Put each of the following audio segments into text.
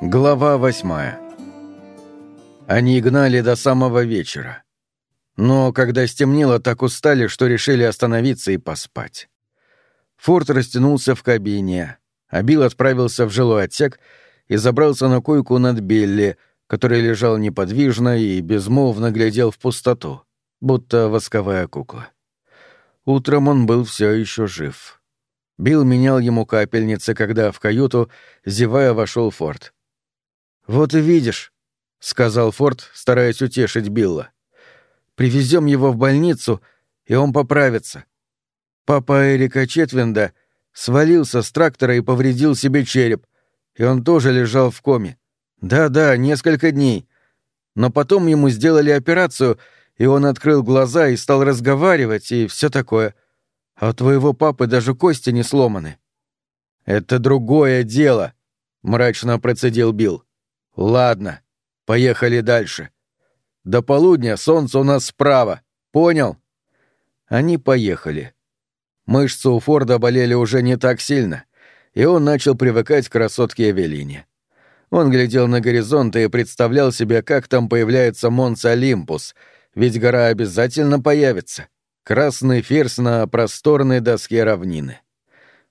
Глава восьмая Они гнали до самого вечера. Но когда стемнело, так устали, что решили остановиться и поспать. Форд растянулся в кабине, а Билл отправился в жилой отсек и забрался на койку над Билли, который лежал неподвижно и безмолвно глядел в пустоту, будто восковая кукла. Утром он был все еще жив. Билл менял ему капельницы, когда в каюту, зевая, вошел Форд. «Вот и видишь», — сказал Форд, стараясь утешить Билла. «Привезем его в больницу, и он поправится. Папа Эрика Четвинда свалился с трактора и повредил себе череп, и он тоже лежал в коме. Да-да, несколько дней. Но потом ему сделали операцию, и он открыл глаза и стал разговаривать, и все такое. А у твоего папы даже кости не сломаны». «Это другое дело», — мрачно процедил Билл. Ладно, поехали дальше. До полудня солнце у нас справа. Понял? Они поехали. Мышцы у Форда болели уже не так сильно, и он начал привыкать к красотке Эвелине. Он глядел на горизонт и представлял себе, как там появляется Монс Олимпус, ведь гора обязательно появится. Красный ферзь на просторной доске равнины.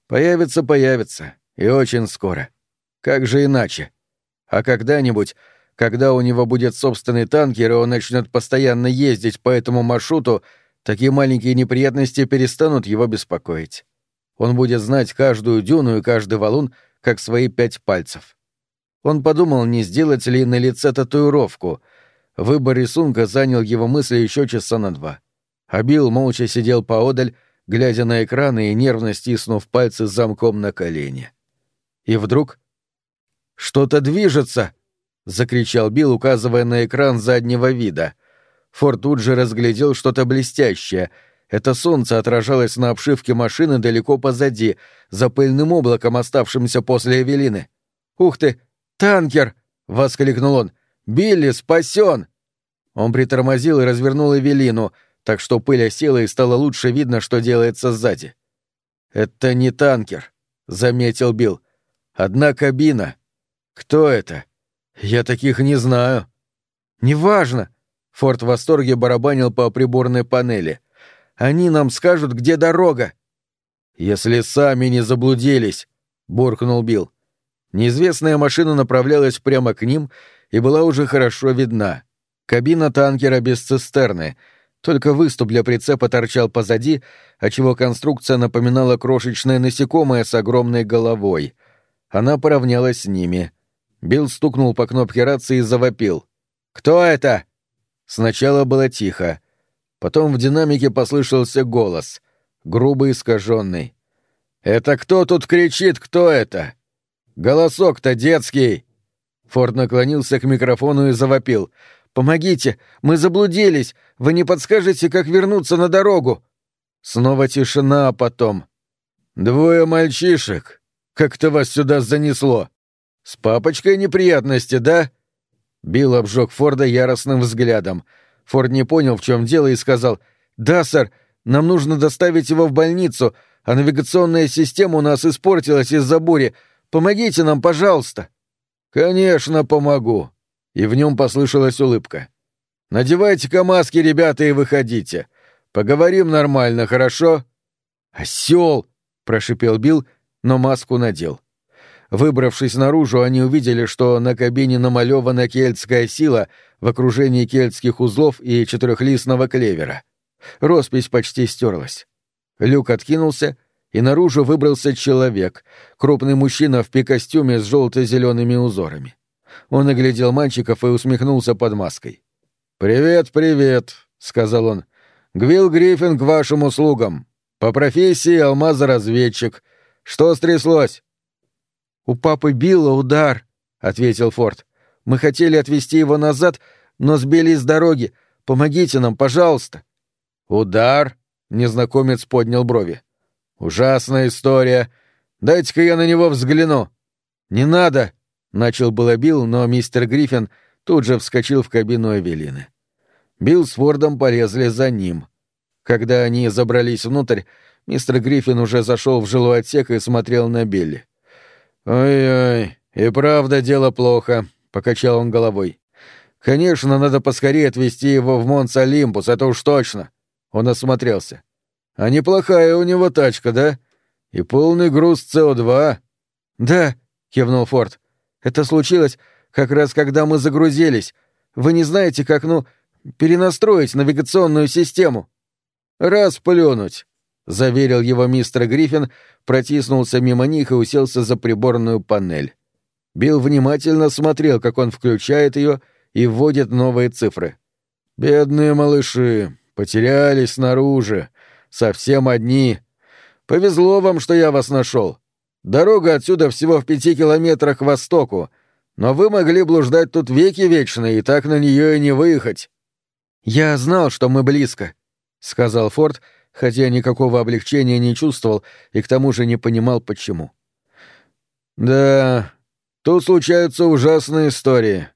Появится, появится, и очень скоро. Как же иначе? А когда-нибудь, когда у него будет собственный танкер, и он начнет постоянно ездить по этому маршруту, такие маленькие неприятности перестанут его беспокоить. Он будет знать каждую дюну и каждый валун, как свои пять пальцев. Он подумал, не сделать ли на лице татуировку. Выбор рисунка занял его мысли еще часа на два. А Билл молча сидел поодаль, глядя на экран и нервно стиснув пальцы замком на колени. И вдруг «Что-то движется!» — закричал Билл, указывая на экран заднего вида. Форд тут же разглядел что-то блестящее. Это солнце отражалось на обшивке машины далеко позади, за пыльным облаком, оставшимся после Эвелины. «Ух ты! Танкер!» — воскликнул он. «Билли спасен!» Он притормозил и развернул Эвелину, так что пыль осела и стало лучше видно, что делается сзади. «Это не танкер», — заметил Билл. «Одна кабина, «Кто это? Я таких не знаю». «Неважно», — Форд в восторге барабанил по приборной панели. «Они нам скажут, где дорога». «Если сами не заблудились», — буркнул Билл. Неизвестная машина направлялась прямо к ним и была уже хорошо видна. Кабина танкера без цистерны, только выступ для прицепа торчал позади, отчего конструкция напоминала крошечное насекомое с огромной головой. Она поравнялась с ними. Билл стукнул по кнопке рации и завопил. «Кто это?» Сначала было тихо. Потом в динамике послышался голос, грубо искаженный. «Это кто тут кричит, кто это?» «Голосок-то детский!» Форд наклонился к микрофону и завопил. «Помогите! Мы заблудились! Вы не подскажете, как вернуться на дорогу?» Снова тишина, а потом... «Двое мальчишек! Как-то вас сюда занесло!» «С папочкой неприятности, да?» Билл обжег Форда яростным взглядом. Форд не понял, в чем дело, и сказал, «Да, сэр, нам нужно доставить его в больницу, а навигационная система у нас испортилась из-за бури. Помогите нам, пожалуйста». «Конечно, помогу». И в нем послышалась улыбка. «Надевайте-ка маски, ребята, и выходите. Поговорим нормально, хорошо?» «Осел!» — прошипел Билл, но маску надел. Выбравшись наружу, они увидели, что на кабине намалевана кельтская сила в окружении кельтских узлов и четырехлистного клевера. Роспись почти стерлась. Люк откинулся, и наружу выбрался человек, крупный мужчина в пикостюме с желто-зелеными узорами. Он оглядел мальчиков и усмехнулся под маской. «Привет, привет», — сказал он. «Гвилл Гриффин к вашим услугам. По профессии алмазоразведчик. Что стряслось?» «У папы Билла удар», — ответил Форд. «Мы хотели отвезти его назад, но сбили с дороги. Помогите нам, пожалуйста». «Удар?» — незнакомец поднял брови. «Ужасная история. Дайте-ка я на него взгляну». «Не надо», — начал было Билл, но мистер Гриффин тут же вскочил в кабину Эвелины. Билл с Фордом полезли за ним. Когда они забрались внутрь, мистер Гриффин уже зашел в жилой отсек и смотрел на Билли. «Ой-ой, «И правда дело плохо», — покачал он головой. «Конечно, надо поскорее отвезти его в Монс Олимпус, это уж точно». Он осмотрелся. «А неплохая у него тачка, да? И полный груз СО2». «Да», — кивнул Форд. «Это случилось как раз когда мы загрузились. Вы не знаете, как, ну, перенастроить навигационную систему?» «Раз плюнуть», — заверил его мистер Гриффин, протиснулся мимо них и уселся за приборную панель. Билл внимательно смотрел, как он включает ее и вводит новые цифры. «Бедные малыши, потерялись снаружи, совсем одни. Повезло вам, что я вас нашел. Дорога отсюда всего в пяти километрах к востоку, но вы могли блуждать тут веки вечные и так на нее и не выехать». «Я знал, что мы близко», — сказал Форд, хотя никакого облегчения не чувствовал и к тому же не понимал, почему. «Да, тут случаются ужасные истории.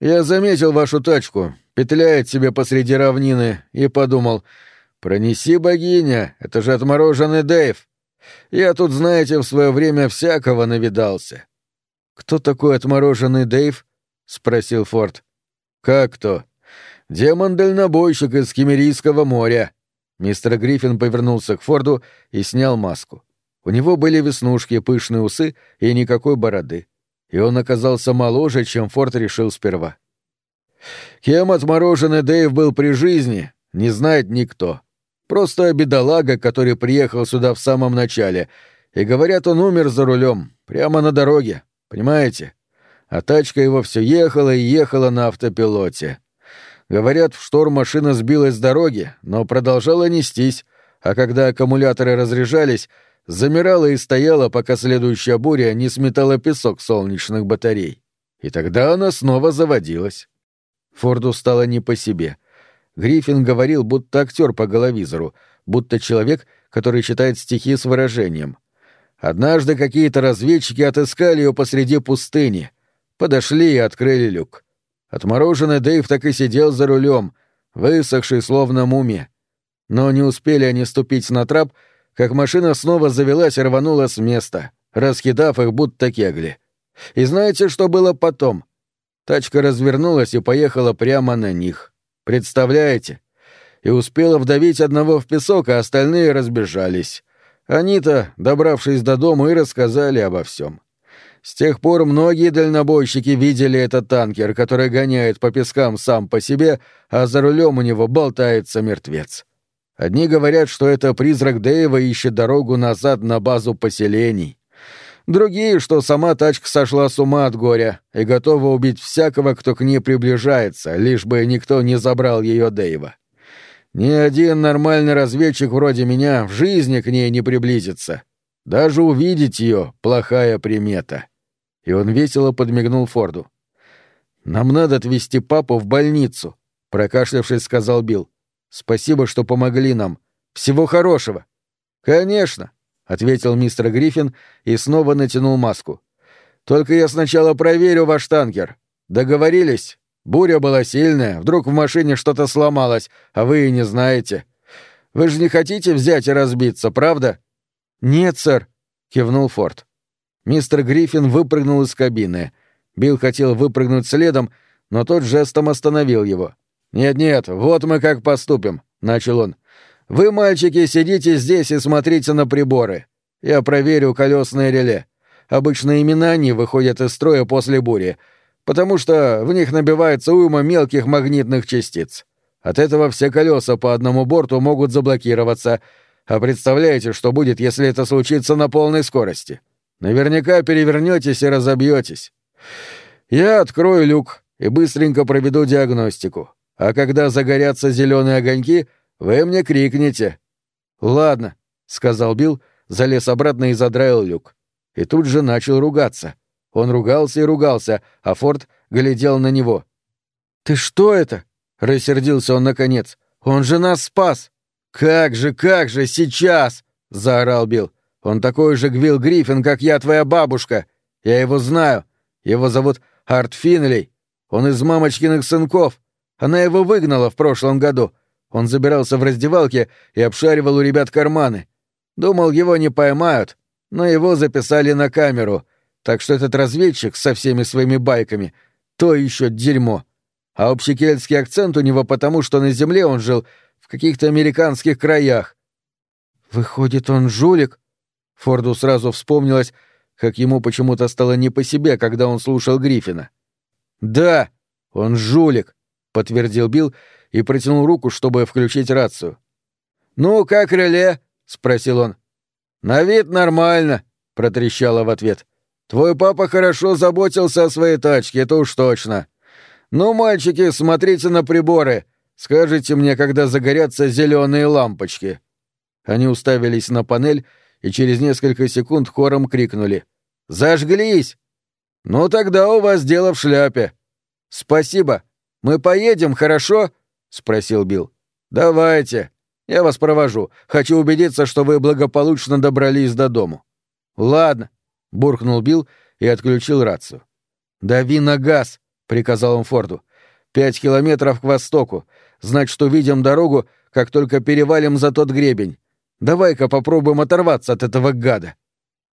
Я заметил вашу тачку, петляет себе посреди равнины, и подумал, пронеси богиня, это же отмороженный Дэйв. Я тут, знаете, в свое время всякого навидался». «Кто такой отмороженный Дэйв?» — спросил Форд. «Как кто?» Демон-дальнобойщик из Кемерийского моря. Мистер Гриффин повернулся к Форду и снял маску. У него были веснушки, пышные усы и никакой бороды. И он оказался моложе, чем Форд решил сперва. Кем отмороженный Дэйв был при жизни, не знает никто. Просто бедолага, который приехал сюда в самом начале. И говорят, он умер за рулем, прямо на дороге, понимаете? А тачка его все ехала и ехала на автопилоте. Говорят, в шторм машина сбилась с дороги, но продолжала нестись, а когда аккумуляторы разряжались, замирала и стояла, пока следующая буря не сметала песок солнечных батарей. И тогда она снова заводилась. Форду стало не по себе. Гриффин говорил, будто актер по головизору, будто человек, который читает стихи с выражением. Однажды какие-то разведчики отыскали ее посреди пустыни, подошли и открыли люк. Отмороженный Дэйв так и сидел за рулем, высохший словно мумия. Но не успели они ступить на трап, как машина снова завелась и рванула с места, раскидав их будто кегли. И знаете, что было потом? Тачка развернулась и поехала прямо на них. Представляете? И успела вдавить одного в песок, а остальные разбежались. Они-то, добравшись до дома, и рассказали обо всем. С тех пор многие дальнобойщики видели этот танкер, который гоняет по пескам сам по себе, а за рулем у него болтается мертвец. Одни говорят, что это призрак Дэйва ищет дорогу назад на базу поселений. Другие, что сама тачка сошла с ума от горя и готова убить всякого, кто к ней приближается, лишь бы никто не забрал ее Дэйва. Ни один нормальный разведчик вроде меня в жизни к ней не приблизится. Даже увидеть ее — плохая примета и он весело подмигнул Форду. «Нам надо отвезти папу в больницу», — прокашлявшись, сказал Билл. «Спасибо, что помогли нам. Всего хорошего». «Конечно», — ответил мистер Гриффин и снова натянул маску. «Только я сначала проверю ваш танкер. Договорились? Буря была сильная, вдруг в машине что-то сломалось, а вы и не знаете. Вы же не хотите взять и разбиться, правда?» «Нет, сэр», — кивнул Форд. Мистер Гриффин выпрыгнул из кабины. Билл хотел выпрыгнуть следом, но тот жестом остановил его. «Нет-нет, вот мы как поступим», — начал он. «Вы, мальчики, сидите здесь и смотрите на приборы. Я проверю колесные реле. Обычно именно они выходят из строя после бури, потому что в них набивается уйма мелких магнитных частиц. От этого все колеса по одному борту могут заблокироваться. А представляете, что будет, если это случится на полной скорости? Наверняка перевернетесь и разобьетесь. Я открою люк и быстренько проведу диагностику. А когда загорятся зеленые огоньки, вы мне крикнете. Ладно, сказал Билл, залез обратно и задраил люк. И тут же начал ругаться. Он ругался и ругался, а Форд глядел на него. Ты что это? рассердился он наконец. Он же нас спас. Как же, как же сейчас! заорал Билл. Он такой же Гвилл Гриффин, как я, твоя бабушка. Я его знаю. Его зовут Арт Финлей. Он из мамочкиных сынков. Она его выгнала в прошлом году. Он забирался в раздевалке и обшаривал у ребят карманы. Думал, его не поймают, но его записали на камеру. так что этот разведчик со всеми своими байками — то еще дерьмо. А общекельтский акцент у него потому, что на земле он жил в каких-то американских краях. Выходит, он жулик? Форду сразу вспомнилось, как ему почему-то стало не по себе, когда он слушал Гриффина. «Да, он жулик», — подтвердил Билл и протянул руку, чтобы включить рацию. «Ну, как реле?» — спросил он. «На вид нормально», — протрещала в ответ. «Твой папа хорошо заботился о своей тачке, это уж точно. Ну, мальчики, смотрите на приборы. Скажите мне, когда загорятся зеленые лампочки». Они уставились на панель и через несколько секунд хором крикнули. «Зажглись!» «Ну тогда у вас дело в шляпе». «Спасибо. Мы поедем, хорошо?» — спросил Билл. «Давайте. Я вас провожу. Хочу убедиться, что вы благополучно добрались до дому». «Ладно», — буркнул Билл и отключил рацию. «Дави на газ», — приказал он Форду. «Пять километров к востоку. Значит, увидим дорогу, как только перевалим за тот гребень. Давай-ка попробуем оторваться от этого гада».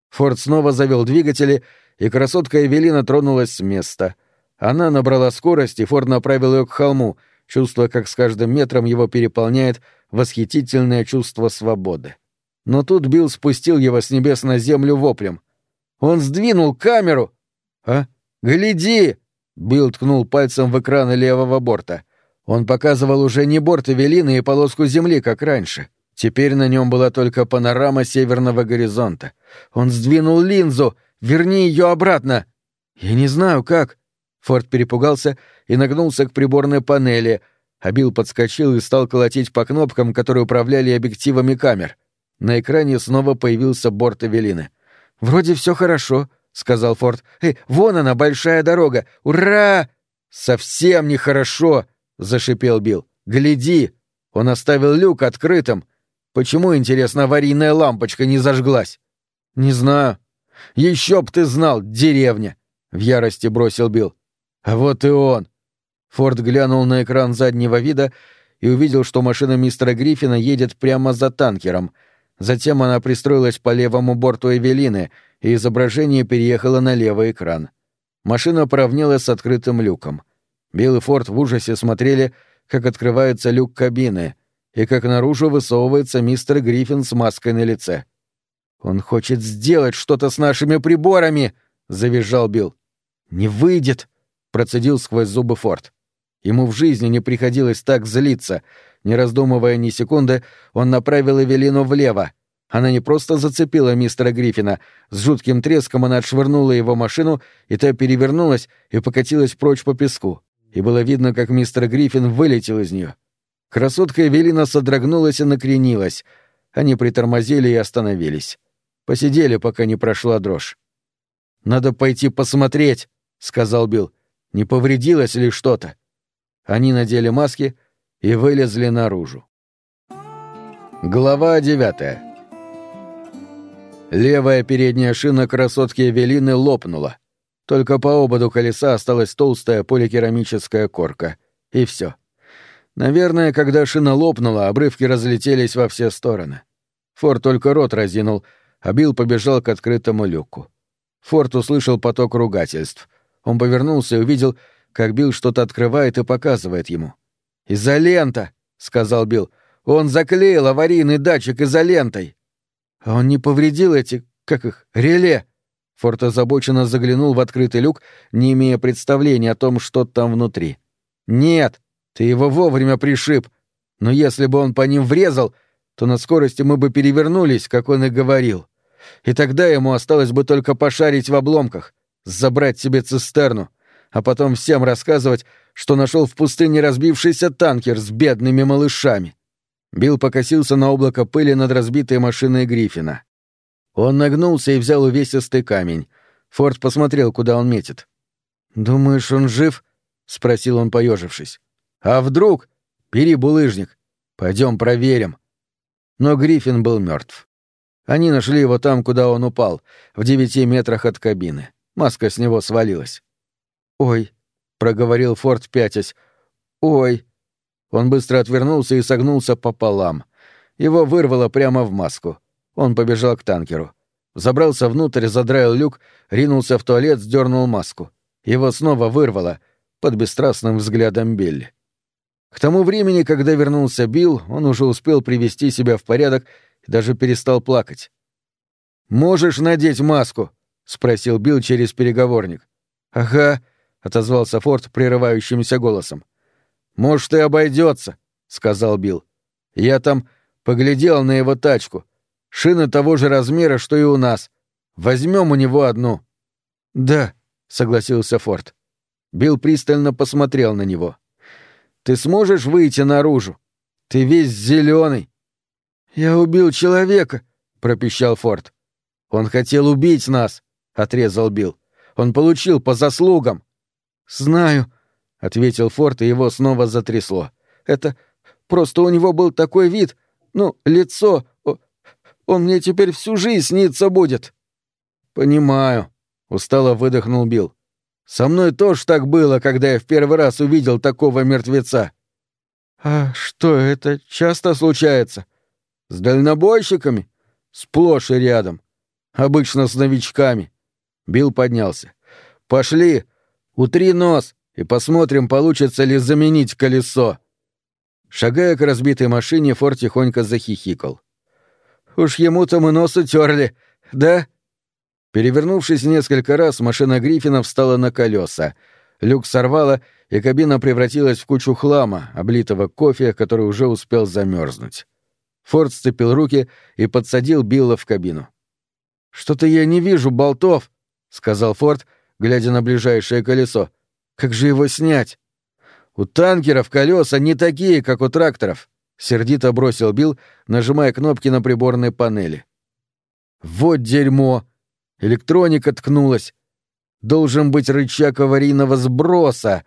Форд снова завел двигатели, и красотка Эвелина тронулась с места. Она набрала скорость, и Форд направил ее к холму, чувствуя, как с каждым метром его переполняет восхитительное чувство свободы. Но тут Билл спустил его с небес на землю воплем. «Он сдвинул камеру!» «А? Гляди!» Билл ткнул пальцем в экран левого борта. Он показывал уже не борт Эвелины и полоску земли, как раньше. Теперь на нем была только панорама северного горизонта. Он сдвинул линзу. Верни ее обратно. Я не знаю, как. Форд перепугался и нагнулся к приборной панели, а Билл подскочил и стал колотить по кнопкам, которые управляли объективами камер. На экране снова появился борт Эвелины. «Вроде все хорошо», — сказал Форд. «Эй, вон она, большая дорога! Ура!» «Совсем нехорошо!» — зашипел Билл. «Гляди!» Он оставил люк открытым. Почему, интересно, аварийная лампочка не зажглась? Не знаю. Еще б ты знал, деревня! В ярости бросил Билл. А вот и он. Форд глянул на экран заднего вида и увидел, что машина мистера Гриффина едет прямо за танкером. Затем она пристроилась по левому борту Эвелины, и изображение переехало на левый экран. Машина поравнялась с открытым люком. Билл и Форд в ужасе смотрели, как открывается люк кабины — и как наружу высовывается мистер Гриффин с маской на лице. «Он хочет сделать что-то с нашими приборами!» — завизжал Билл. «Не выйдет!» — процедил сквозь зубы Форд. Ему в жизни не приходилось так злиться. Не раздумывая ни секунды, он направил Эвелину влево. Она не просто зацепила мистера Гриффина, с жутким треском она отшвырнула его машину, и та перевернулась и покатилась прочь по песку. И было видно, как мистер Гриффин вылетел из нее. Красотка Эвелина содрогнулась и накренилась. Они притормозили и остановились. Посидели, пока не прошла дрожь. «Надо пойти посмотреть», — сказал Билл. «Не повредилось ли что-то?» Они надели маски и вылезли наружу. Глава девятая. Левая передняя шина красотки Эвелины лопнула. Только по ободу колеса осталась толстая поликерамическая корка. И все. Наверное, когда шина лопнула, обрывки разлетелись во все стороны. Форд только рот разинул, а Билл побежал к открытому люку. Форд услышал поток ругательств. Он повернулся и увидел, как Билл что-то открывает и показывает ему. «Изолента!» — сказал Билл. «Он заклеил аварийный датчик изолентой!» «А он не повредил эти... как их... реле?» Форд озабоченно заглянул в открытый люк, не имея представления о том, что там внутри. «Нет!» Ты его вовремя пришиб. Но если бы он по ним врезал, то на скорости мы бы перевернулись, как он и говорил. И тогда ему осталось бы только пошарить в обломках, забрать себе цистерну, а потом всем рассказывать, что нашел в пустыне разбившийся танкер с бедными малышами. Билл покосился на облако пыли над разбитой машиной Гриффина. Он нагнулся и взял увесистый камень. Форд посмотрел, куда он метит. «Думаешь, он жив?» — спросил он, поежившись. А вдруг? Бери булыжник. Пойдем проверим. Но Гриффин был мертв. Они нашли его там, куда он упал, в девяти метрах от кабины. Маска с него свалилась. «Ой», — проговорил Форд, пятясь. «Ой». Он быстро отвернулся и согнулся пополам. Его вырвало прямо в маску. Он побежал к танкеру. забрался внутрь, задраил люк, ринулся в туалет, сдернул маску. Его снова вырвало под бесстрастным взглядом Билли. К тому времени, когда вернулся Билл, он уже успел привести себя в порядок и даже перестал плакать. «Можешь надеть маску?» — спросил Билл через переговорник. «Ага», — отозвался Форд прерывающимся голосом. «Может, и обойдется», — сказал Билл. «Я там поглядел на его тачку. Шины того же размера, что и у нас. Возьмем у него одну». «Да», — согласился Форд. Билл пристально посмотрел на него. «Ты сможешь выйти наружу? Ты весь зеленый. «Я убил человека», — пропищал Форд. «Он хотел убить нас», — отрезал Билл. «Он получил по заслугам». «Знаю», — ответил Форд, и его снова затрясло. «Это просто у него был такой вид, ну, лицо. Он мне теперь всю жизнь снится будет». «Понимаю», — устало выдохнул Билл. Со мной тоже так было, когда я в первый раз увидел такого мертвеца. А что, это часто случается? С дальнобойщиками? Сплошь и рядом. Обычно с новичками. Билл поднялся. Пошли, утри нос и посмотрим, получится ли заменить колесо. Шагая к разбитой машине, Фор тихонько захихикал. «Уж ему-то мы нос утерли, да?» Перевернувшись несколько раз, машина Гриффина встала на колеса. Люк сорвало, и кабина превратилась в кучу хлама, облитого кофе, который уже успел замерзнуть. Форд сцепил руки и подсадил Билла в кабину. «Что-то я не вижу болтов», — сказал Форд, глядя на ближайшее колесо. «Как же его снять?» «У танкеров колеса не такие, как у тракторов», — сердито бросил Билл, нажимая кнопки на приборной панели. «Вот дерьмо!» Электроника ткнулась. Должен быть рычаг аварийного сброса.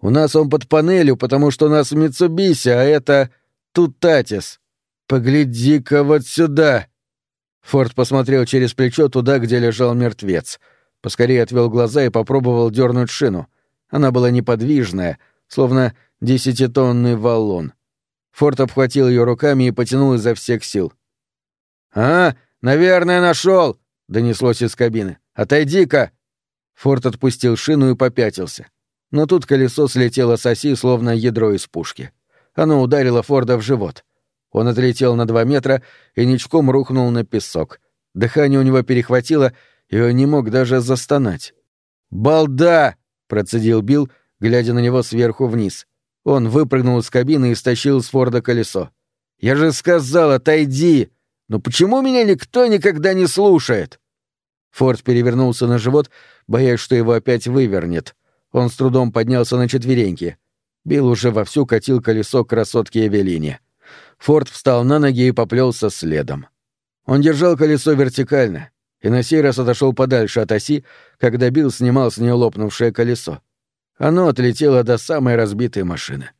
У нас он под панелью, потому что у нас Митсубиси, а это Тутатис. Погляди-ка вот сюда. Форд посмотрел через плечо туда, где лежал мертвец. Поскорее отвел глаза и попробовал дернуть шину. Она была неподвижная, словно десятитонный валун. Форд обхватил ее руками и потянул изо всех сил. «А, наверное, нашел!» донеслось из кабины. «Отойди-ка!» Форд отпустил шину и попятился. Но тут колесо слетело с оси, словно ядро из пушки. Оно ударило Форда в живот. Он отлетел на два метра и ничком рухнул на песок. Дыхание у него перехватило, и он не мог даже застонать. «Балда!» — процедил Билл, глядя на него сверху вниз. Он выпрыгнул из кабины и стащил с Форда колесо. «Я же сказал, отойди! Но почему меня никто никогда не слушает?» Форд перевернулся на живот, боясь, что его опять вывернет. Он с трудом поднялся на четвереньки. Билл уже вовсю катил колесо красотки Эвелине. Форд встал на ноги и поплелся следом. Он держал колесо вертикально и на сей раз отошел подальше от оси, когда Билл снимал с нее лопнувшее колесо. Оно отлетело до самой разбитой машины.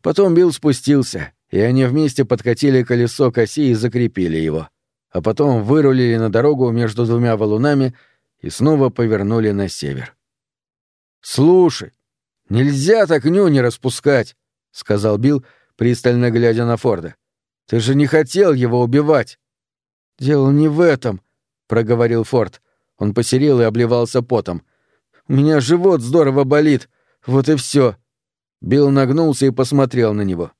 Потом Билл спустился, и они вместе подкатили колесо к оси и закрепили его а потом вырулили на дорогу между двумя валунами и снова повернули на север. «Слушай, нельзя так нюни распускать», — сказал Билл, пристально глядя на Форда. «Ты же не хотел его убивать». «Дело не в этом», — проговорил Форд. Он посерел и обливался потом. «У меня живот здорово болит. Вот и все. Билл нагнулся и посмотрел на него.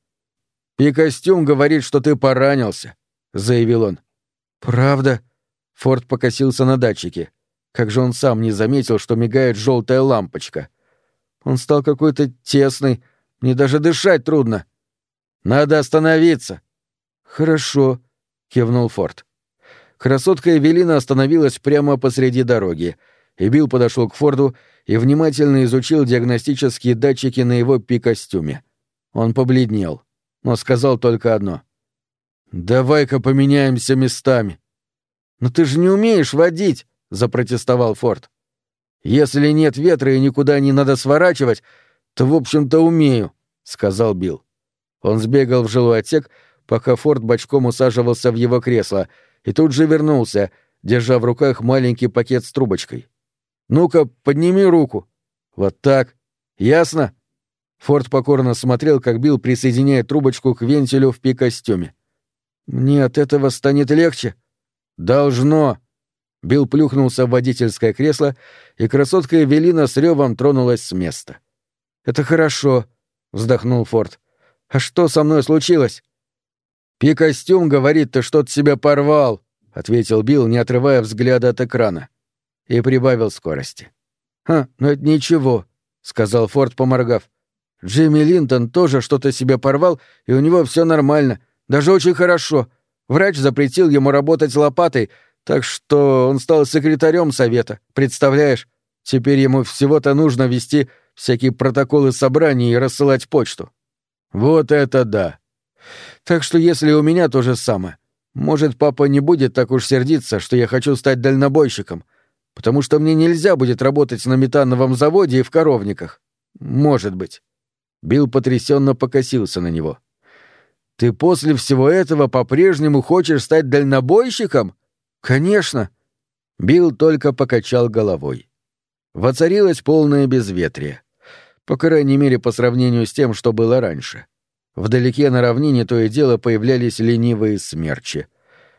«Пикостюм говорит, что ты поранился», — заявил он. «Правда?» Форд покосился на датчике. Как же он сам не заметил, что мигает желтая лампочка. Он стал какой-то тесный, мне даже дышать трудно. Надо остановиться. Хорошо, кивнул Форд. Красотка Эвелина остановилась прямо посреди дороги, и Билл подошел к Форду и внимательно изучил диагностические датчики на его пи-костюме. Он побледнел, но сказал только одно — «Давай-ка поменяемся местами». «Но ты же не умеешь водить», — запротестовал Форд. «Если нет ветра и никуда не надо сворачивать, то, в общем-то, умею», — сказал Билл. Он сбегал в жилой отсек, пока Форд бочком усаживался в его кресло, и тут же вернулся, держа в руках маленький пакет с трубочкой. «Ну-ка, подними руку. Вот так. Ясно?» Форд покорно смотрел, как Билл присоединяет трубочку к вентилю в пи-костюме. «Мне от этого станет легче?» «Должно. Билл плюхнулся в водительское кресло, и красотка Эвелина с ревом тронулась с места. «Это хорошо», — вздохнул Форд. «А что со мной случилось?» «Пи-костюм говорит, ты что-то себя порвал», — ответил Билл, не отрывая взгляда от экрана. И прибавил скорости. «Ха, ну это ничего», — сказал Форд, поморгав. «Джимми Линтон тоже что-то себе порвал, и у него все нормально, даже очень хорошо. Врач запретил ему работать лопатой, так что он стал секретарем совета, представляешь? Теперь ему всего-то нужно вести всякие протоколы собраний и рассылать почту». «Вот это да!» Так что если у меня то же самое, может, папа не будет так уж сердиться, что я хочу стать дальнобойщиком, потому что мне нельзя будет работать на метановом заводе и в коровниках. Может быть. Билл потрясенно покосился на него. Ты после всего этого по-прежнему хочешь стать дальнобойщиком? Конечно. Билл только покачал головой. Воцарилось полное безветрие. По крайней мере, по сравнению с тем, что было раньше. Вдалеке на равнине то и дело появлялись ленивые смерчи.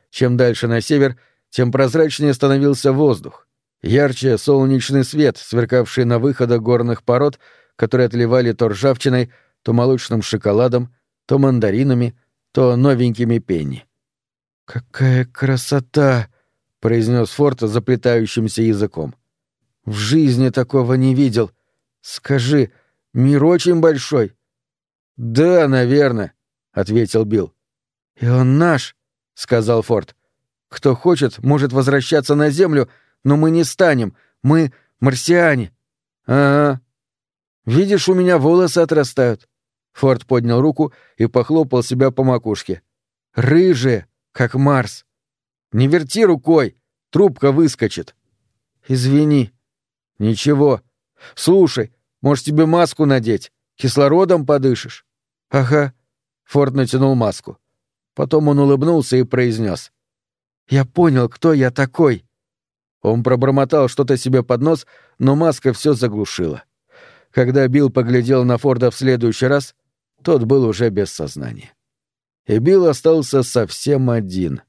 Чем дальше на север, тем прозрачнее становился воздух. Ярче солнечный свет, сверкавший на выходах горных пород, которые отливали то ржавчиной, то молочным шоколадом, то мандаринами, то новенькими пенни. «Какая красота!» — произнес Форд заплетающимся языком. «В жизни такого не видел. Скажи, мир очень большой?» «Да, наверное», — ответил Билл. «И он наш», — сказал Форд. «Кто хочет, может возвращаться на Землю, но мы не станем. Мы марсиане». «Ага». «Видишь, у меня волосы отрастают». Форд поднял руку и похлопал себя по макушке. «Рыжие, как Марс». «Не верти рукой, трубка выскочит». «Извини». «Ничего. Слушай, может, тебе маску надеть? Кислородом подышишь?» «Ага». Форд натянул маску. Потом он улыбнулся и произнес. «Я понял, кто я такой». Он пробормотал что-то себе под нос, но маска все заглушила. Когда Билл поглядел на Форда в следующий раз, тот был уже без сознания. И Билл остался совсем один.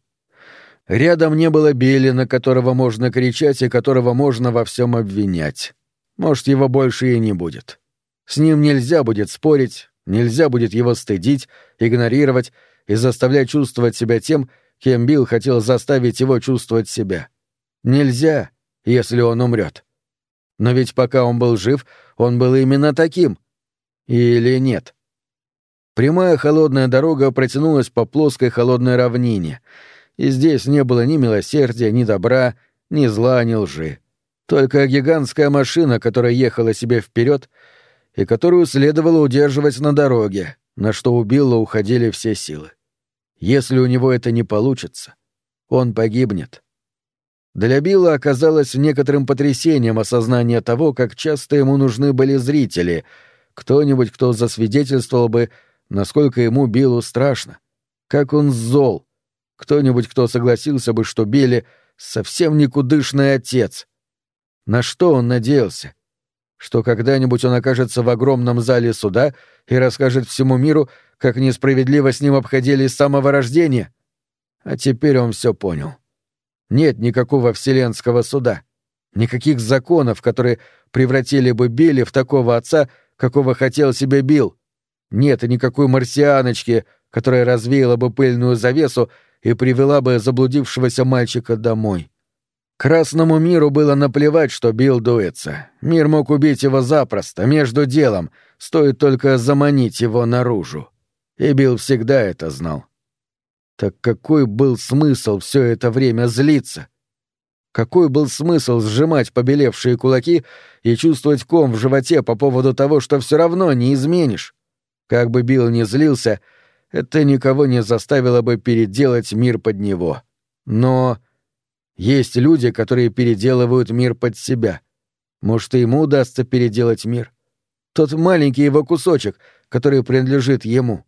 Рядом не было Билли, на которого можно кричать и которого можно во всем обвинять. Может, его больше и не будет. С ним нельзя будет спорить, нельзя будет его стыдить, игнорировать и заставлять чувствовать себя тем, кем Билл хотел заставить его чувствовать себя. Нельзя, если он умрет. Но ведь пока он был жив, он был именно таким. Или нет? Прямая холодная дорога протянулась по плоской холодной равнине, и здесь не было ни милосердия, ни добра, ни зла, ни лжи. Только гигантская машина, которая ехала себе вперед и которую следовало удерживать на дороге, на что у Билла уходили все силы. Если у него это не получится, он погибнет. Для Билла оказалось некоторым потрясением осознание того, как часто ему нужны были зрители, кто-нибудь, кто засвидетельствовал бы, насколько ему Биллу страшно, как он зол, кто-нибудь, кто согласился бы, что Билли совсем никудышный отец. На что он надеялся? что когда-нибудь он окажется в огромном зале суда и расскажет всему миру, как несправедливо с ним обходились с самого рождения. А теперь он все понял. Нет никакого вселенского суда, никаких законов, которые превратили бы Билли в такого отца, какого хотел себе Билл. Нет и никакой марсианочки, которая развеяла бы пыльную завесу и привела бы заблудившегося мальчика домой. Красному миру было наплевать, что Билл дуется. Мир мог убить его запросто, между делом, стоит только заманить его наружу. И Билл всегда это знал. Так какой был смысл все это время злиться? Какой был смысл сжимать побелевшие кулаки и чувствовать ком в животе по поводу того, что все равно не изменишь? Как бы Билл ни злился, это никого не заставило бы переделать мир под него. Но есть люди, которые переделывают мир под себя. Может, и ему удастся переделать мир. Тот маленький его кусочек, который принадлежит ему.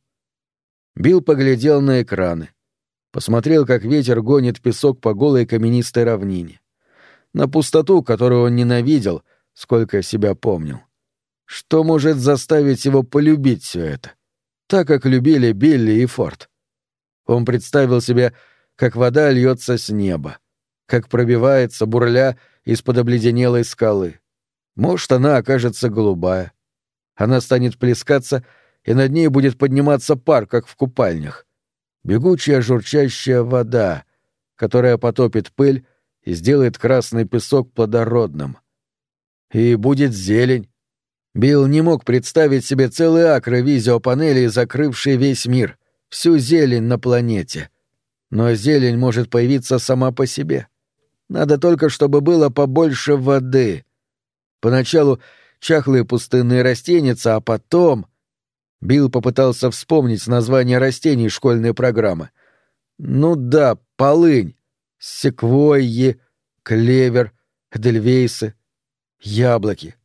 Билл поглядел на экраны. Посмотрел, как ветер гонит песок по голой каменистой равнине. На пустоту, которую он ненавидел, сколько себя помнил. Что может заставить его полюбить все это? Так, как любили Билли и Форд. Он представил себе, как вода льется с неба как пробивается, бурля, из-под обледенелой скалы. Может, она окажется голубая. Она станет плескаться, и над ней будет подниматься пар, как в купальнях. Бегучая журчащая вода, которая потопит пыль и сделает красный песок плодородным. И будет зелень. Билл не мог представить себе целые акры визиопанелей, закрывшие весь мир, всю зелень на планете. Но зелень может появиться сама по себе. Надо только, чтобы было побольше воды. Поначалу чахлые пустынные растения, а потом... Билл попытался вспомнить название растений школьной программы. Ну да, полынь, секвойи, клевер, эдельвейсы, яблоки.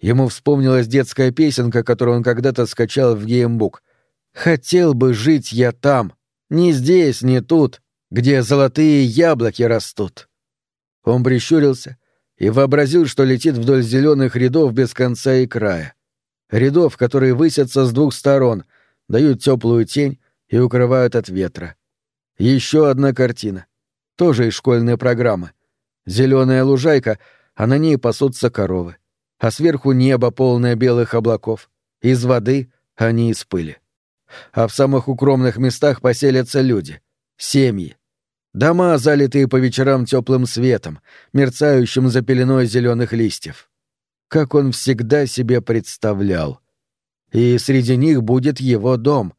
Ему вспомнилась детская песенка, которую он когда-то скачал в геймбук. «Хотел бы жить я там, не здесь, не тут, где золотые яблоки растут». Он прищурился и вообразил, что летит вдоль зеленых рядов без конца и края. Рядов, которые высятся с двух сторон, дают теплую тень и укрывают от ветра. Еще одна картина. Тоже из школьной программы. Зеленая лужайка, а на ней пасутся коровы. А сверху небо, полное белых облаков. Из воды, а не из пыли. А в самых укромных местах поселятся люди. Семьи. Дома, залитые по вечерам теплым светом, мерцающим за пеленой зеленых листьев как он всегда себе представлял. И среди них будет его дом.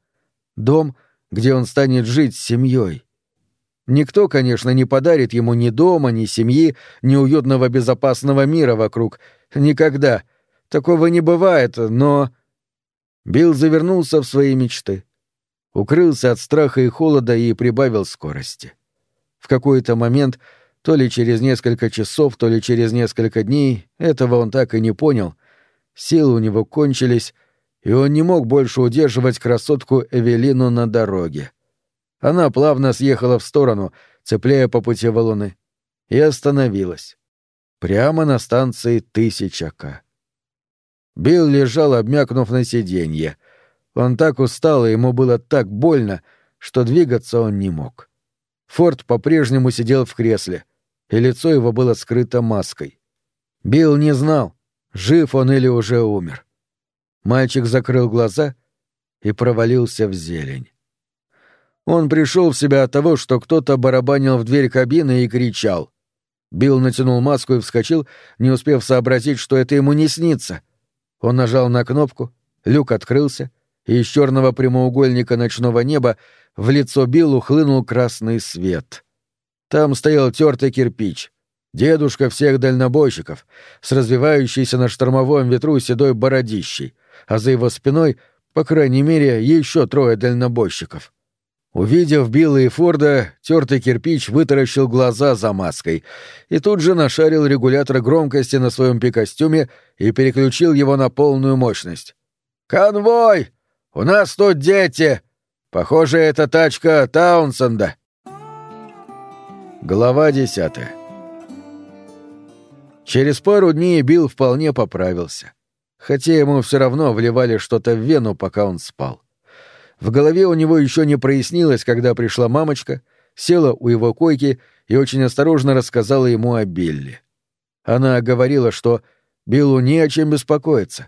Дом, где он станет жить с семьей. Никто, конечно, не подарит ему ни дома, ни семьи, ни уютного безопасного мира вокруг. Никогда. Такого не бывает, но... Билл завернулся в свои мечты. Укрылся от страха и холода и прибавил скорости. В какой-то момент то ли через несколько часов, то ли через несколько дней, этого он так и не понял. Силы у него кончились, и он не мог больше удерживать красотку Эвелину на дороге. Она плавно съехала в сторону, цепляя по пути валуны, и остановилась. Прямо на станции Тысяча К. Билл лежал, обмякнув на сиденье. Он так устал, и ему было так больно, что двигаться он не мог. Форд по-прежнему сидел в кресле — и лицо его было скрыто маской. Билл не знал, жив он или уже умер. Мальчик закрыл глаза и провалился в зелень. Он пришел в себя от того, что кто-то барабанил в дверь кабины и кричал. Билл натянул маску и вскочил, не успев сообразить, что это ему не снится. Он нажал на кнопку, люк открылся, и из черного прямоугольника ночного неба в лицо Биллу хлынул красный свет. Там стоял тертый кирпич. Дедушка всех дальнобойщиков, с развивающейся на штормовом ветру седой бородищей, а за его спиной, по крайней мере, еще трое дальнобойщиков. Увидев Билла и Форда, тертый кирпич вытаращил глаза за маской и тут же нашарил регулятор громкости на своем пикостюме и переключил его на полную мощность. «Конвой! У нас тут дети! Похоже, это тачка Таунсенда!» Глава десятая Через пару дней Билл вполне поправился. Хотя ему все равно вливали что-то в вену, пока он спал. В голове у него еще не прояснилось, когда пришла мамочка, села у его койки и очень осторожно рассказала ему о Билли. Она говорила, что Биллу не о чем беспокоиться.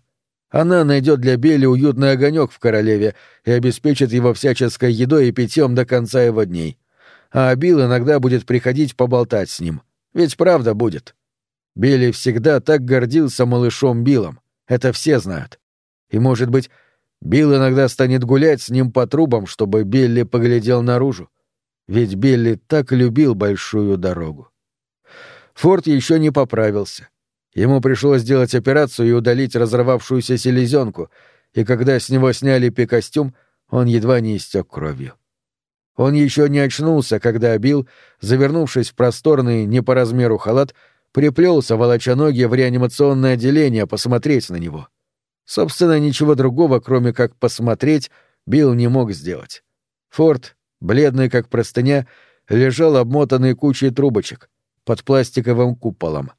Она найдет для Билли уютный огонек в королеве и обеспечит его всяческой едой и питьем до конца его дней а Билл иногда будет приходить поболтать с ним. Ведь правда будет. Билли всегда так гордился малышом Биллом. Это все знают. И, может быть, Билл иногда станет гулять с ним по трубам, чтобы Билли поглядел наружу. Ведь Билли так любил большую дорогу. Форд еще не поправился. Ему пришлось сделать операцию и удалить разорвавшуюся селезенку, и когда с него сняли пикостюм, он едва не истек кровью. Он еще не очнулся, когда Билл, завернувшись в просторный не по размеру халат, приплелся, волоча ноги в реанимационное отделение посмотреть на него. Собственно, ничего другого, кроме как посмотреть, Билл не мог сделать. Форд, бледный как простыня, лежал обмотанный кучей трубочек под пластиковым куполом.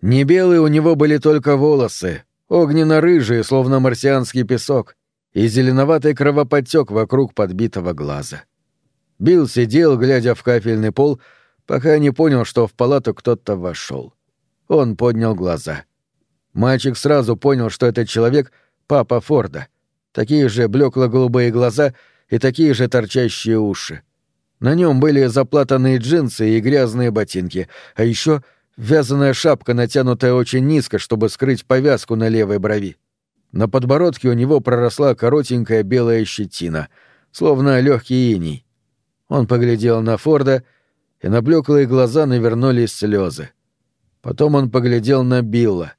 Не белые у него были только волосы, огненно-рыжие, словно марсианский песок, и зеленоватый кровоподтек вокруг подбитого глаза. — Билл сидел, глядя в кафельный пол, пока не понял, что в палату кто-то вошел. Он поднял глаза. Мальчик сразу понял, что этот человек — папа Форда. Такие же блекло-голубые глаза и такие же торчащие уши. На нем были заплатанные джинсы и грязные ботинки, а еще вязаная шапка, натянутая очень низко, чтобы скрыть повязку на левой брови. На подбородке у него проросла коротенькая белая щетина, словно легкий иней. Он поглядел на Форда, и на блеклые глаза навернулись слезы. Потом он поглядел на Билла.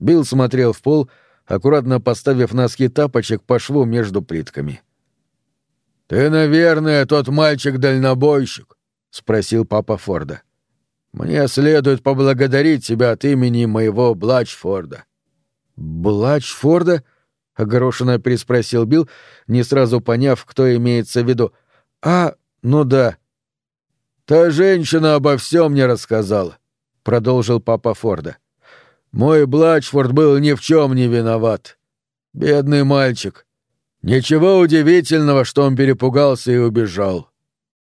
Билл смотрел в пол, аккуратно поставив носки тапочек по шву между плитками. «Ты, наверное, тот мальчик-дальнобойщик?» — спросил папа Форда. «Мне следует поблагодарить тебя от имени моего Блачфорда». «Блачфорда?» — огорошенно переспросил Билл, не сразу поняв, кто имеется в виду. «А, ну да». «Та женщина обо всем мне рассказала», — продолжил папа Форда. «Мой Блачфорд был ни в чем не виноват. Бедный мальчик. Ничего удивительного, что он перепугался и убежал.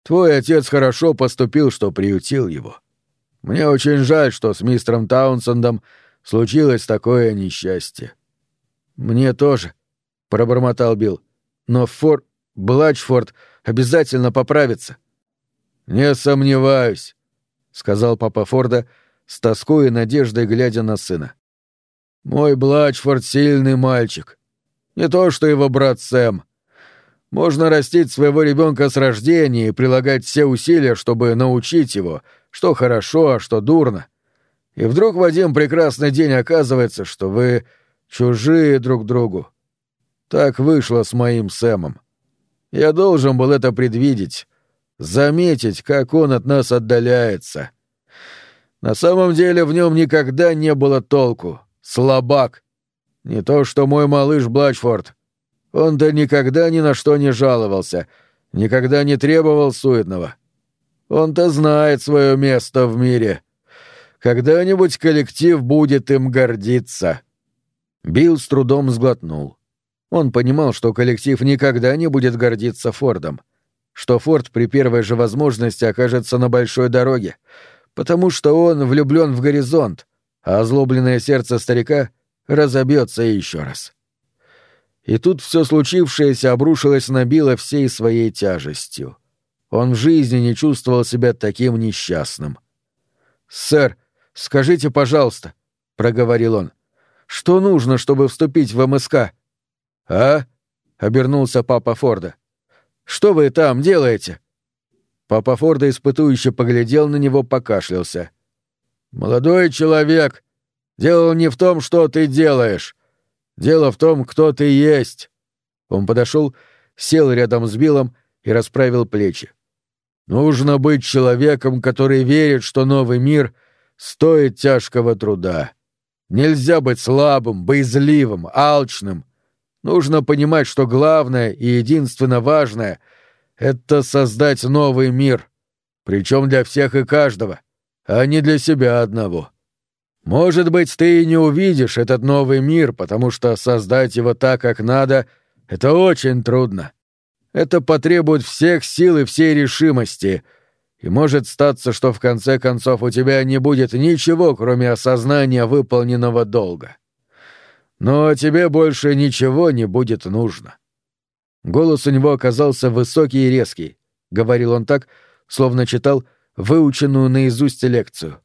Твой отец хорошо поступил, что приютил его. Мне очень жаль, что с мистером Таунсендом случилось такое несчастье. Мне тоже, пробормотал Билл. Но Фор Блачфорд обязательно поправится. Не сомневаюсь, сказал папа Форда с тоской и надеждой глядя на сына. Мой Блачфорд сильный мальчик. Не то, что его брат Сэм. Можно растить своего ребенка с рождения и прилагать все усилия, чтобы научить его, что хорошо, а что дурно. И вдруг в один прекрасный день оказывается, что вы чужие друг другу. Так вышло с моим Сэмом. Я должен был это предвидеть, заметить, как он от нас отдаляется. На самом деле в нем никогда не было толку. Слабак. Не то что мой малыш Блачфорд. Он-то никогда ни на что не жаловался, никогда не требовал суетного. Он-то знает свое место в мире. Когда-нибудь коллектив будет им гордиться. Билл с трудом сглотнул. Он понимал, что коллектив никогда не будет гордиться Фордом, что Форд при первой же возможности окажется на большой дороге, потому что он влюблен в горизонт, а озлобленное сердце старика разобьется еще раз. И тут все случившееся обрушилось на Билла всей своей тяжестью. Он в жизни не чувствовал себя таким несчастным. «Сэр, скажите, пожалуйста», — проговорил он, — «что нужно, чтобы вступить в МСК?» «А?» — обернулся папа Форда. «Что вы там делаете?» Папа Форда испытующе поглядел на него, покашлялся. «Молодой человек, Дело не в том, что ты делаешь. Дело в том, кто ты есть. Он подошел, сел рядом с Биллом и расправил плечи. Нужно быть человеком, который верит, что новый мир стоит тяжкого труда. Нельзя быть слабым, боязливым, алчным. Нужно понимать, что главное и единственно важное — это создать новый мир, причем для всех и каждого, а не для себя одного. Может быть, ты и не увидишь этот новый мир, потому что создать его так, как надо, это очень трудно. Это потребует всех сил и всей решимости, и может статься, что в конце концов у тебя не будет ничего, кроме осознания выполненного долга. Но тебе больше ничего не будет нужно. Голос у него оказался высокий и резкий. Говорил он так, словно читал выученную наизусть лекцию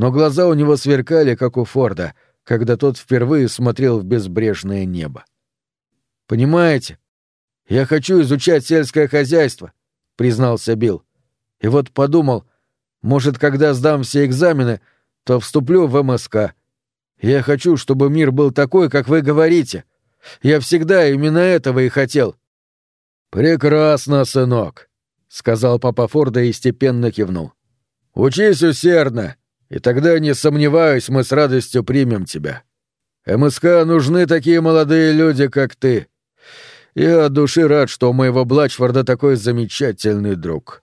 но глаза у него сверкали, как у Форда, когда тот впервые смотрел в безбрежное небо. «Понимаете, я хочу изучать сельское хозяйство», — признался Билл. «И вот подумал, может, когда сдам все экзамены, то вступлю в МСК. Я хочу, чтобы мир был такой, как вы говорите. Я всегда именно этого и хотел». «Прекрасно, сынок», — сказал папа Форда и степенно кивнул. «Учись усердно и тогда, не сомневаюсь, мы с радостью примем тебя. МСК нужны такие молодые люди, как ты. Я от души рад, что у моего Блачфорда такой замечательный друг.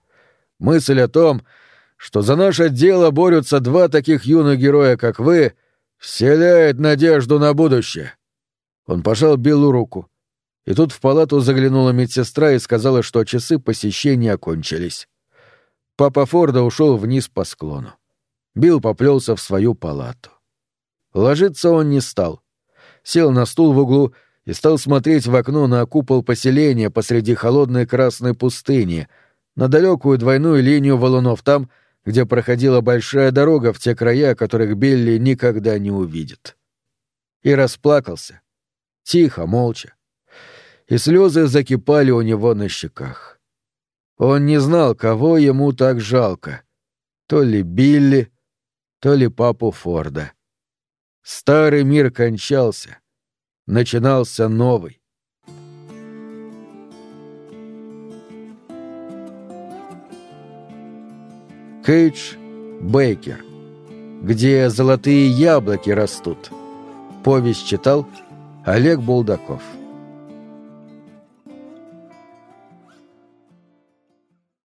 Мысль о том, что за наше дело борются два таких юных героя, как вы, вселяет надежду на будущее. Он пожал Биллу руку. И тут в палату заглянула медсестра и сказала, что часы посещения окончились. Папа Форда ушел вниз по склону. Билл поплелся в свою палату. Ложиться он не стал. Сел на стул в углу и стал смотреть в окно на купол поселения посреди холодной красной пустыни, на далекую двойную линию валунов там, где проходила большая дорога в те края, которых Билли никогда не увидит. И расплакался. Тихо, молча. И слезы закипали у него на щеках. Он не знал, кого ему так жалко. То ли Билли, то ли папу Форда. Старый мир кончался. Начинался новый. Кейдж Бейкер. Где золотые яблоки растут. Повесть читал Олег Булдаков.